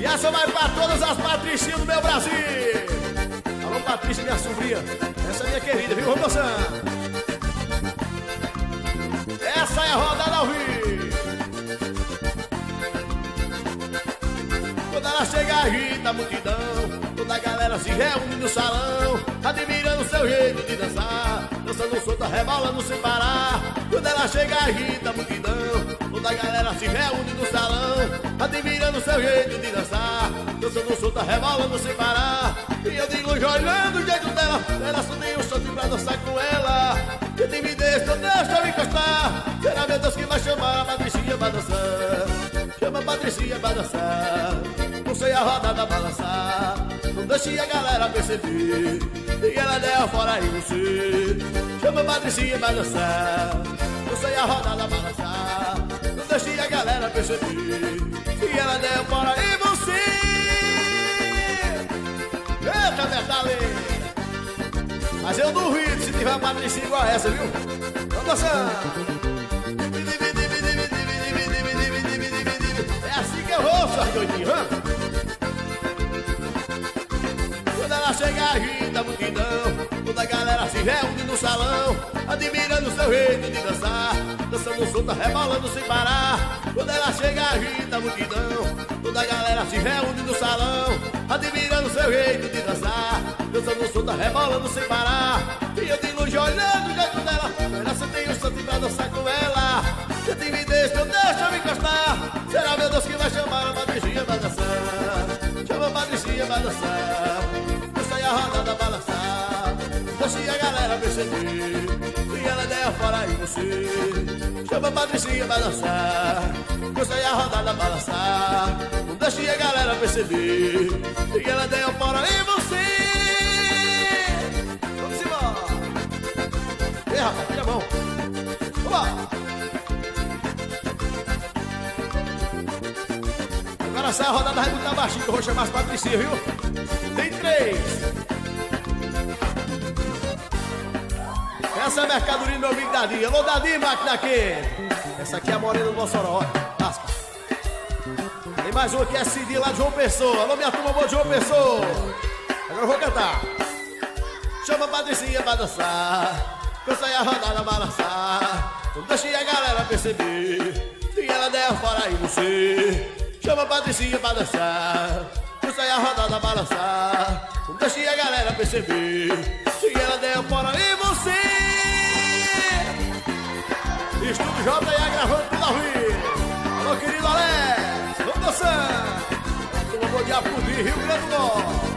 E essa vai pra todas as patricinhas do meu Brasil. Alô, Patrícia, minha sobrinha. Essa é minha querida, viu? Dançar. Essa é a rodada ao vivo. Quando ela chega, agita a multidão. Toda a galera se reúne no salão, admirando seu jeito de dançar. Dançando solta, rebolando sem parar. Quando ela chega, agita a multidão. Toda a galera se reúne no salão, Rebolando sem parar. E eu digo, olhando o jeito dela, ela tem um shot pra dançar com ela. Que timidez, não deixa eu encostar. Será meu Deus que vai chamar a Patricinha pra dançar? Chama a Patricinha pra dançar. Não sei a roda da balançar. Não deixe a galera perceber. E ela der fora aí você. Chama a Patricinha pra dançar. Não sei a roda da balançar. Não deixe a galera perceber. Mas eu duvido se tiver uma patricinha igual essa, viu? Vamos dançar! É assim que eu vou, seus doidinhos, vamos! Quando ela chega, agita a multidão Toda a galera se reúne no salão Admirando seu jeito de dançar Dançando solta, rebolando sem parar Quando ela chega, agita a multidão Toda a galera se reúne no salão Admirando seu jeito de dançar Solta, rebolando sem parar E eu de longe olhando o jeito dela. Ela só tem um santo pra dançar com ela. Que timidez, não deixa eu me encostar. Será meu Deus que vai chamar a Patricinha pra dançar? Chama a Patricinha pra dançar. Dança aí a roda da balançar Deixa a galera perceber E ela der fora aí você. Chama a Patricinha pra dançar. Dança a roda da balançar. Não deixe a galera perceber Ei rapaz, a mão Vamos Agora sai a rodada, vai botar baixinho eu vou chamar as Patricinha, viu? Tem três. Essa é a mercadoria do meu amigo Dadinho. Alô, Dadinho, máquina aqui. Essa aqui é a morena do Mossoró, ó. Tem mais uma que é CD lá de João Pessoa. Alô, minha turma boa de João Pessoa. Agora eu vou cantar. Chama a Patricinha pra dançar. Cansa aí a rodada balançar. Não deixe a galera perceber. Se ela der fora aí você. Chama a Patricinha pra dançar Cansa aí a rodada balançar Não deixe a galera perceber Se ela der fora aí você Estúdio J e a gravando tudo ao vivo Alô querido Alex Vamos dançar Uma boa de Apudi, Rio Grande do Norte